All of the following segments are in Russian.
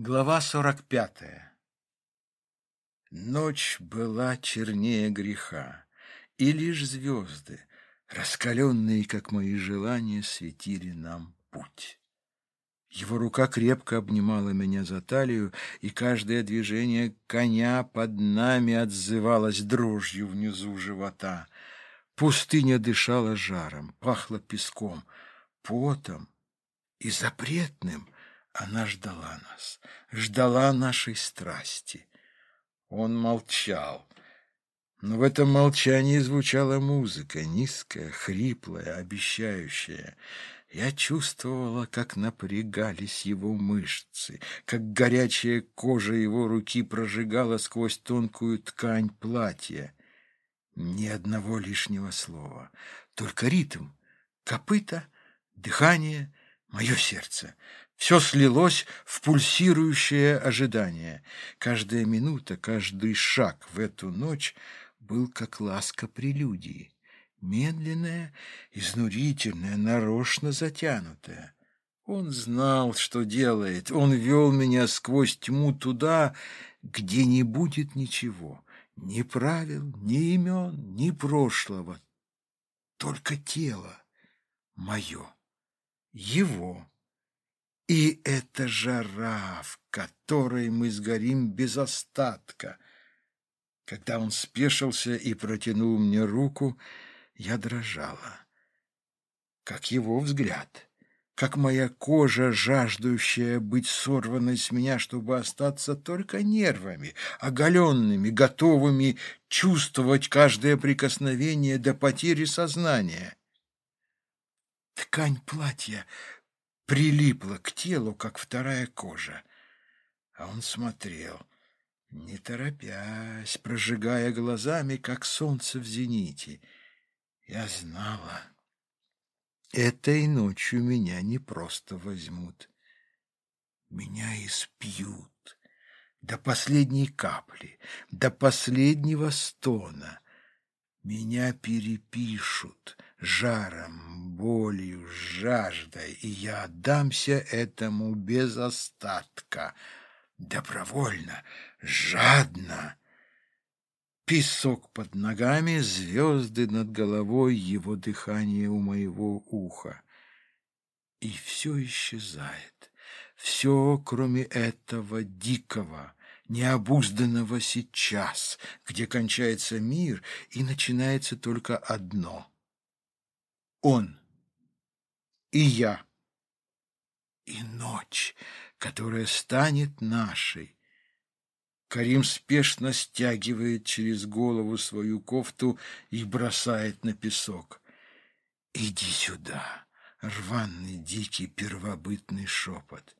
Глава сорок пятая Ночь была чернее греха, и лишь звезды, раскаленные, как мои желания, светили нам путь. Его рука крепко обнимала меня за талию, и каждое движение коня под нами отзывалось дрожью внизу живота. Пустыня дышала жаром, пахла песком, потом и запретным — она ждала нас, ждала нашей страсти. Он молчал. Но в этом молчании звучала музыка, низкая, хриплая, обещающая. Я чувствовала, как напрягались его мышцы, как горячая кожа его руки прожигала сквозь тонкую ткань платья. Ни одного лишнего слова, только ритм, копыта, дыхание, мое сердце. Все слилось в пульсирующее ожидание. Каждая минута, каждый шаг в эту ночь был как ласка прелюдии. Медленная, изнурительная, нарочно затянутая. Он знал, что делает. Он вел меня сквозь тьму туда, где не будет ничего. Ни правил, ни имен, ни прошлого. Только тело мое, его. И эта жара, в которой мы сгорим без остатка. Когда он спешился и протянул мне руку, я дрожала. Как его взгляд, как моя кожа, жаждущая быть сорванной с меня, чтобы остаться только нервами, оголенными, готовыми чувствовать каждое прикосновение до потери сознания. Ткань платья прилипла к телу, как вторая кожа. А он смотрел, не торопясь, прожигая глазами, как солнце в зените. Я знала, этой ночью меня не просто возьмут. Меня испьют до последней капли, до последнего стона. Меня перепишут жаром, болью, жаждой, и я отдамся этому без остатка, добровольно, жадно. Песок под ногами, звезды над головой, его дыхание у моего уха. И все исчезает, все, кроме этого дикого, необузданного сейчас, где кончается мир и начинается только одно — он и я, и ночь, которая станет нашей. Карим спешно стягивает через голову свою кофту и бросает на песок. «Иди сюда!» — рваный, дикий, первобытный шепот.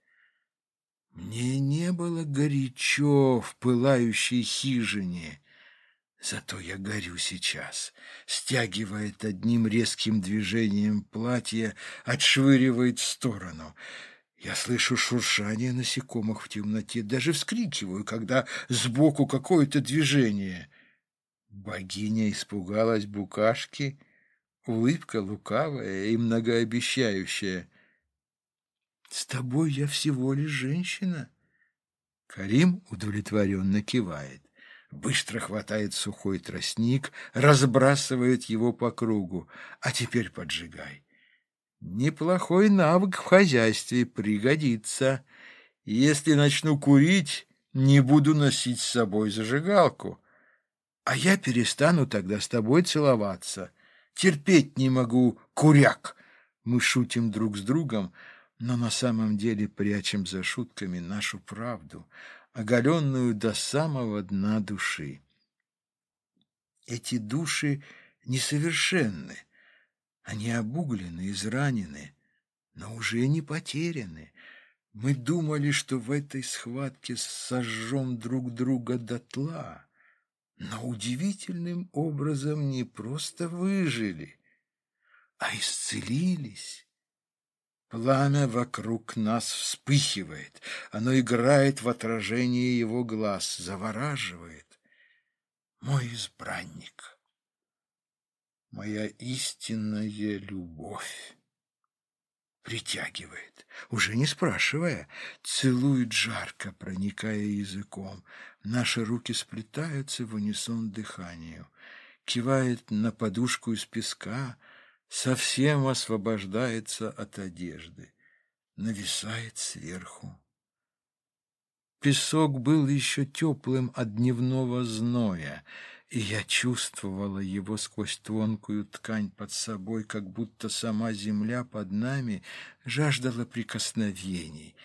Мне не было горячо в пылающей хижине, Зато я горю сейчас. Стягивает одним резким движением платье, отшвыривает в сторону. Я слышу шуршание насекомых в темноте, даже вскрикиваю, когда сбоку какое-то движение. Богиня испугалась букашки, улыбка лукавая и многообещающая. «С тобой я всего лишь женщина». Карим удовлетворенно кивает быстро хватает сухой тростник, разбрасывает его по кругу. А теперь поджигай. Неплохой навык в хозяйстве пригодится. Если начну курить, не буду носить с собой зажигалку. А я перестану тогда с тобой целоваться. Терпеть не могу, куряк. Мы шутим друг с другом, но на самом деле прячем за шутками нашу правду — оголенную до самого дна души. Эти души несовершенны, они обуглены, изранены, но уже не потеряны. Мы думали, что в этой схватке сожжем друг друга дотла, но удивительным образом не просто выжили, а исцелились. Пламя вокруг нас вспыхивает, оно играет в отражении его глаз, завораживает. Мой избранник, моя истинная любовь. притягивает, уже не спрашивая, целует жарко, проникая языком. Наши руки сплетаются в унисон дыханию. Кивает на подушку из песка, совсем освобождается от одежды, нависает сверху. Песок был еще теплым от дневного зноя, и я чувствовала его сквозь тонкую ткань под собой, как будто сама земля под нами жаждала прикосновений.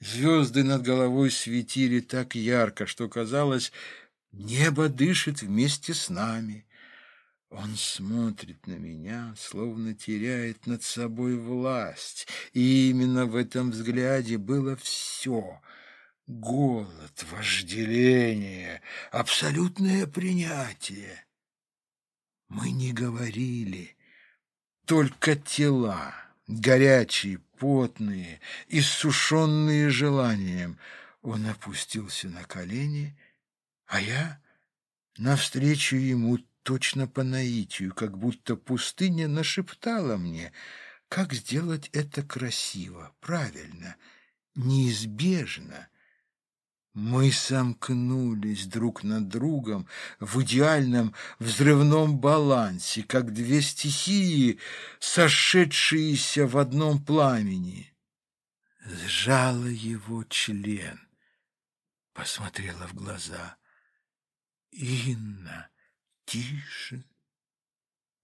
Звезды над головой светили так ярко, что казалось, небо дышит вместе с нами. Он смотрит на меня, словно теряет над собой власть, и именно в этом взгляде было все — голод, вожделение, абсолютное принятие. Мы не говорили, только тела, горячие, потные, иссушенные желанием. Он опустился на колени, а я навстречу ему точно по наитию, как будто пустыня нашептала мне, как сделать это красиво, правильно, неизбежно. Мы сомкнулись друг над другом в идеальном взрывном балансе, как две стихии, сошедшиеся в одном пламени. Сжала его член, посмотрела в глаза. «Инна, тише!»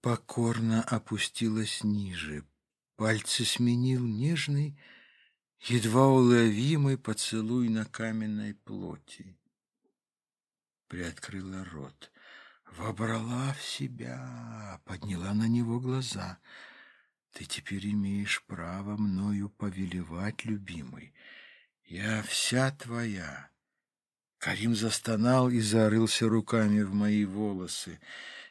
Покорно опустилась ниже. Пальцы сменил нежный, едва уловимый поцелуй на каменной плоти. Приоткрыла рот, вобрала в себя, подняла на него глаза. Ты теперь имеешь право мною повелевать, любимый. Я вся твоя. Карим застонал и зарылся руками в мои волосы.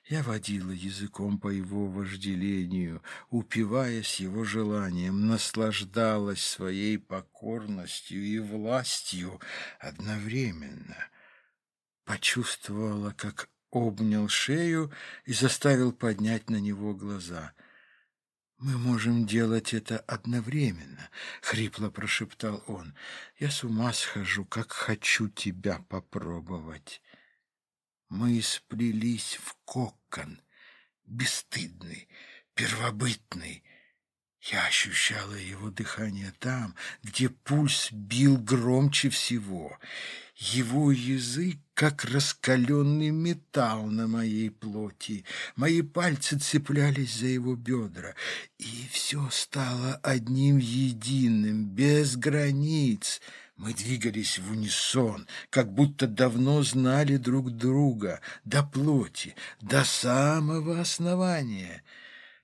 Я водила языком по его вожделению, упиваясь его желанием, наслаждалась своей покорностью и властью одновременно. Почувствовала, как обнял шею и заставил поднять на него глаза. «Мы можем делать это одновременно», — хрипло прошептал он. «Я с ума схожу, как хочу тебя попробовать». Мы сплелись в кокон, бесстыдный, первобытный. Я ощущала его дыхание там, где пульс бил громче всего. Его язык, как раскаленный металл на моей плоти. Мои пальцы цеплялись за его бедра, и все стало одним единым, без границ — мы двигались в унисон, как будто давно знали друг друга, до плоти, до самого основания.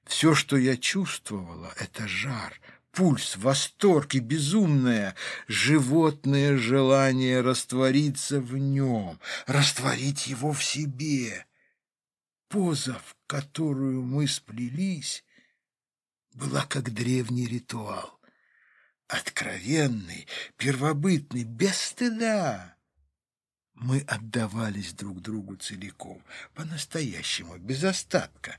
Все, что я чувствовала, — это жар, пульс, восторг и безумное животное желание раствориться в нем, растворить его в себе. Поза, в которую мы сплелись, была как древний ритуал откровенный, первобытный, без стыда. Мы отдавались друг другу целиком, по-настоящему, без остатка.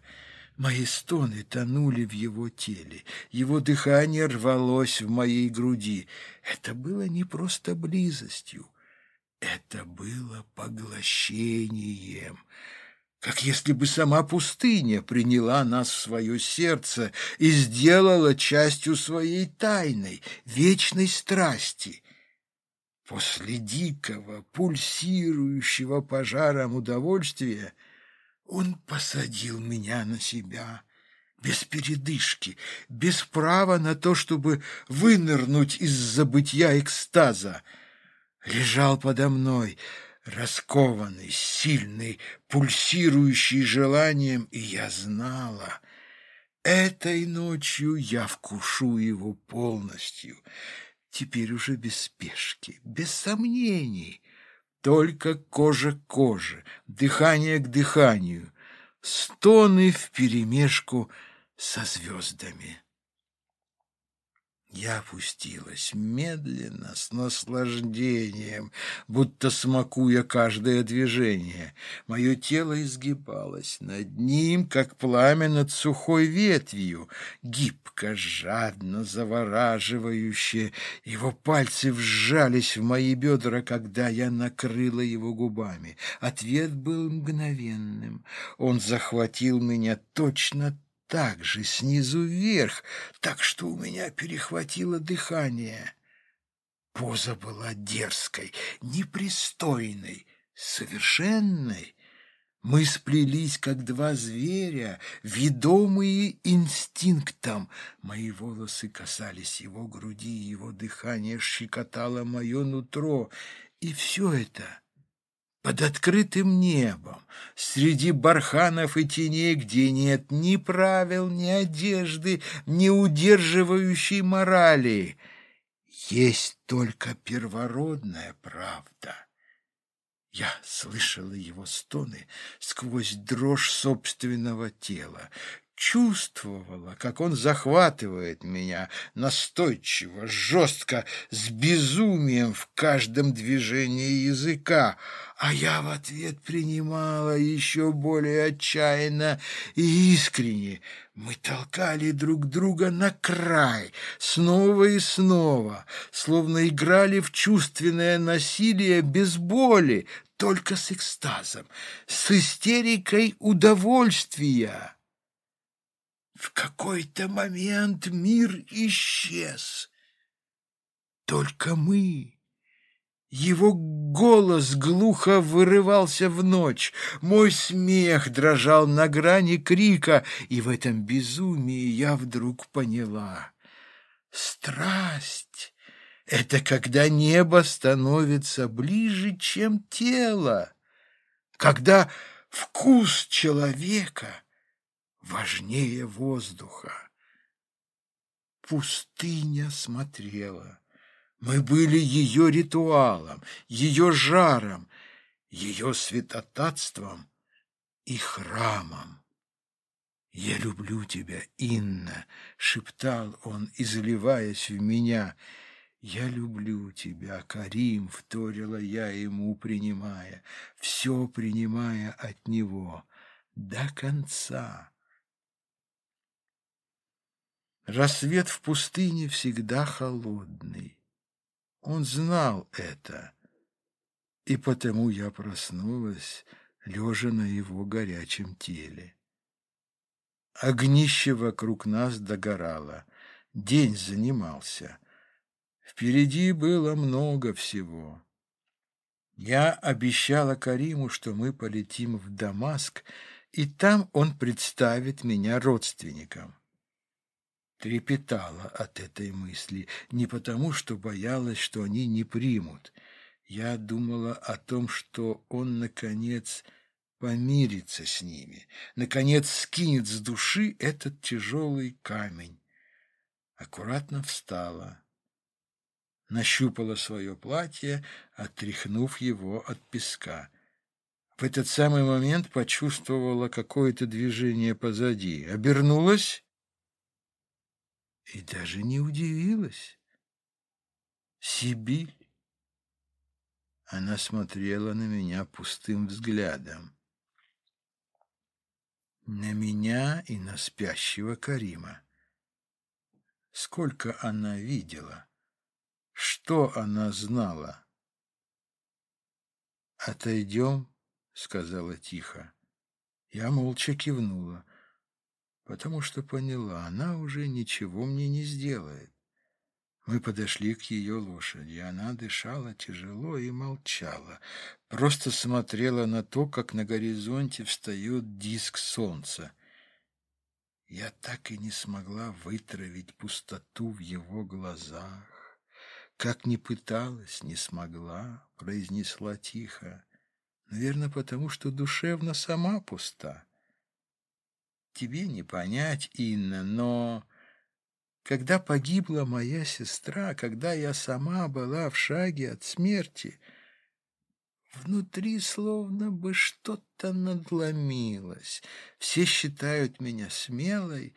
Мои стоны тонули в его теле, его дыхание рвалось в моей груди. Это было не просто близостью, это было поглощением — как если бы сама пустыня приняла нас в свое сердце и сделала частью своей тайной, вечной страсти. После дикого, пульсирующего пожаром удовольствия он посадил меня на себя, без передышки, без права на то, чтобы вынырнуть из забытья экстаза. Лежал подо мной, раскованный, сильный, пульсирующий желанием, и я знала, этой ночью я вкушу его полностью. Теперь уже без спешки, без сомнений, только кожа к коже, дыхание к дыханию, стоны вперемешку со звездами. Я опустилась медленно, с наслаждением, будто смакуя каждое движение. Мое тело изгибалось над ним, как пламя над сухой ветвью, гибко, жадно, завораживающе. Его пальцы вжались в мои бедра, когда я накрыла его губами. Ответ был мгновенным. Он захватил меня точно так же снизу вверх, так что у меня перехватило дыхание. Поза была дерзкой, непристойной, совершенной. Мы сплелись, как два зверя, ведомые инстинктом. Мои волосы касались его груди, его дыхание щекотало мое нутро. И все это под открытым небом, среди барханов и теней, где нет ни правил, ни одежды, ни удерживающей морали. Есть только первородная правда. Я слышала его стоны сквозь дрожь собственного тела, чувствовала, как он захватывает меня настойчиво, жестко, с безумием в каждом движении языка, а я в ответ принимала еще более отчаянно и искренне. Мы толкали друг друга на край, снова и снова, словно играли в чувственное насилие без боли, только с экстазом, с истерикой удовольствия. В какой-то момент мир исчез. Только мы. Его голос глухо вырывался в ночь, мой смех дрожал на грани крика, и в этом безумии я вдруг поняла. Страсть — это когда небо становится ближе, чем тело, когда вкус человека — важнее воздуха. Пустыня смотрела. Мы были ее ритуалом, ее жаром, ее святотатством и храмом. «Я люблю тебя, Инна», — шептал он, изливаясь в меня. «Я люблю тебя, Карим», — вторила я ему, принимая, все принимая от него до конца. Рассвет в пустыне всегда холодный. Он знал это, и потому я проснулась, лежа на его горячем теле. Огнище вокруг нас догорало, день занимался. Впереди было много всего. Я обещала Кариму, что мы полетим в Дамаск, и там он представит меня родственникам трепетала от этой мысли, не потому, что боялась, что они не примут. Я думала о том, что он, наконец, помирится с ними, наконец скинет с души этот тяжелый камень. Аккуратно встала, нащупала свое платье, отряхнув его от песка. В этот самый момент почувствовала какое-то движение позади. Обернулась и даже не удивилась. Сибиль. Она смотрела на меня пустым взглядом. На меня и на спящего Карима. Сколько она видела? Что она знала? «Отойдем», — сказала тихо. Я молча кивнула потому что поняла, она уже ничего мне не сделает. Мы подошли к ее лошади. Она дышала тяжело и молчала. Просто смотрела на то, как на горизонте встает диск солнца. Я так и не смогла вытравить пустоту в его глазах. Как ни пыталась, не смогла, произнесла тихо. Наверное, потому что душевно сама пуста. Тебе не понять, Инна, но когда погибла моя сестра, когда я сама была в шаге от смерти, внутри словно бы что-то надломилось. Все считают меня смелой,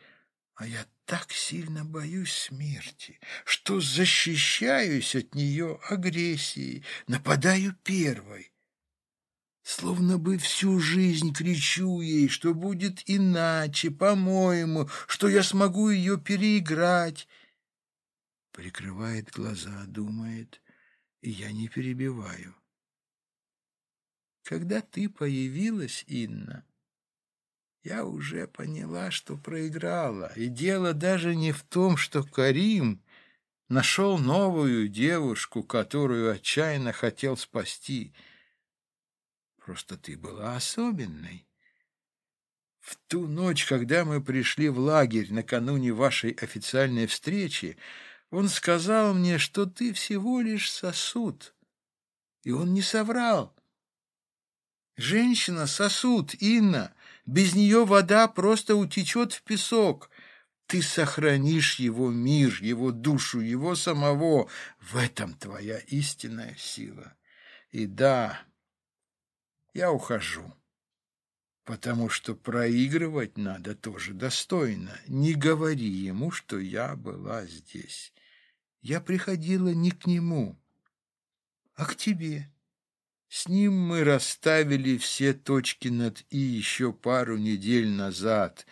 а я так сильно боюсь смерти, что защищаюсь от нее агрессией, нападаю первой. Словно бы всю жизнь кричу ей, что будет иначе, по-моему, что я смогу ее переиграть. Прикрывает глаза, думает, и я не перебиваю. Когда ты появилась, Инна, я уже поняла, что проиграла. И дело даже не в том, что Карим нашел новую девушку, которую отчаянно хотел спасти. Просто ты была особенной. В ту ночь, когда мы пришли в лагерь накануне вашей официальной встречи, он сказал мне, что ты всего лишь сосуд. И он не соврал. Женщина — сосуд, Инна. Без нее вода просто утечет в песок. Ты сохранишь его мир, его душу, его самого. В этом твоя истинная сила. И да, я ухожу, потому что проигрывать надо тоже достойно. Не говори ему, что я была здесь. Я приходила не к нему, а к тебе. С ним мы расставили все точки над «и» еще пару недель назад,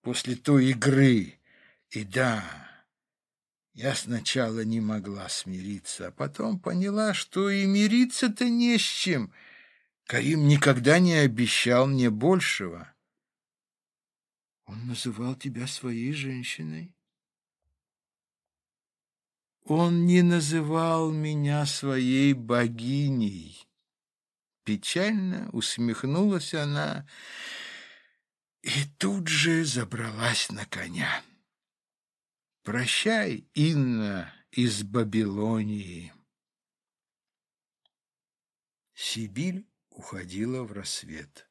после той игры. И да, я сначала не могла смириться, а потом поняла, что и мириться-то не с чем. Карим никогда не обещал мне большего. Он называл тебя своей женщиной. Он не называл меня своей богиней. Печально усмехнулась она и тут же забралась на коня. Прощай, Инна из Бабилонии. Сибирь уходила в рассвет.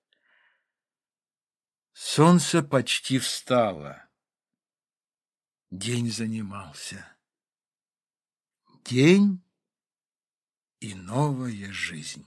Солнце почти встало. День занимался. День и новая жизнь.